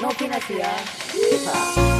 Novinasia. Viva!